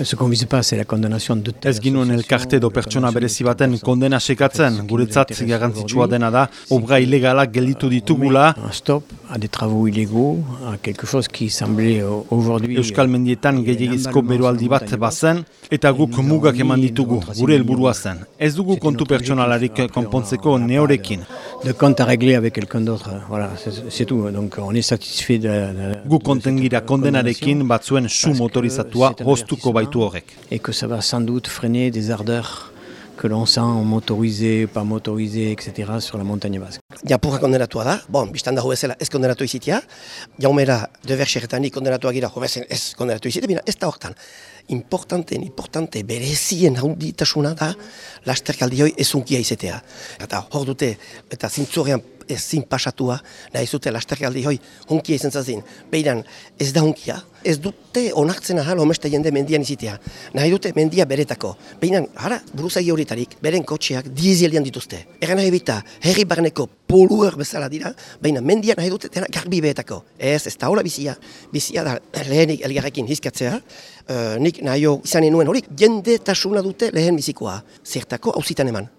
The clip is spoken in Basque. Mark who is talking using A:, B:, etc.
A: Ez ginuen elkarte edo pertsona berezi baten kondena sekatzen, guretzat garrantzitsua dena da, obra ilegalak gelditu ditugula.
B: Un stop à des travaux illégaux, à quelque chose qui semblait euh, aujourd'hui...
A: Euskal Mendietan gehiagizko beroaldi bat bazen, eta guk mugak eman ditugu, gure helburua zen. Ez dugu kontu pertsonalarik konpontzeko neorekin.
B: De compte à régler avec quelqu'un d'autre, voilà, c'est- tout. Donc on est satisfait de... de-
A: Gu kontengira kondenarekin batzuen su motorizatua hoztuko baitu horrek.
B: Et que ça va sans doute freiner des ardeurs que l'on sent en motorisé, pas motorisé, etc. sur la montagne basque.
C: Japurra kondenatua da, bon, biztan dago bezala ez kondenatu izitia, jaumera deber xerretanik kondenatuak gira, jo bezen ez kondenatu izitia, bina ez da hortan. Importante, importante, berezien handitasuna da, lasterkaldioi ezunkia izetea. Eta hor dute, eta zintzorean ezin pasatua, nahi zute lasterkaldi hoi hunkia izan zazin. Beiran, ez da hunkia, ez dute onartzen ahal homeste jende mendian izitea. Nahi dute mendia beretako. Beinan, hara, buruzagi horitarik, beren kotxeak diezelian dituzte. Egan nahi bita, herri barneko poluer bezala dira, baina mendia nahi dute dena garbi behetako. Ez, ez da hola bizia. Bizia da lehenik elgarrekin hizkatzea, uh, nik nahi izan nuen horik, jende tasuna dute lehen bizikoa. Zertako hauzitan eman.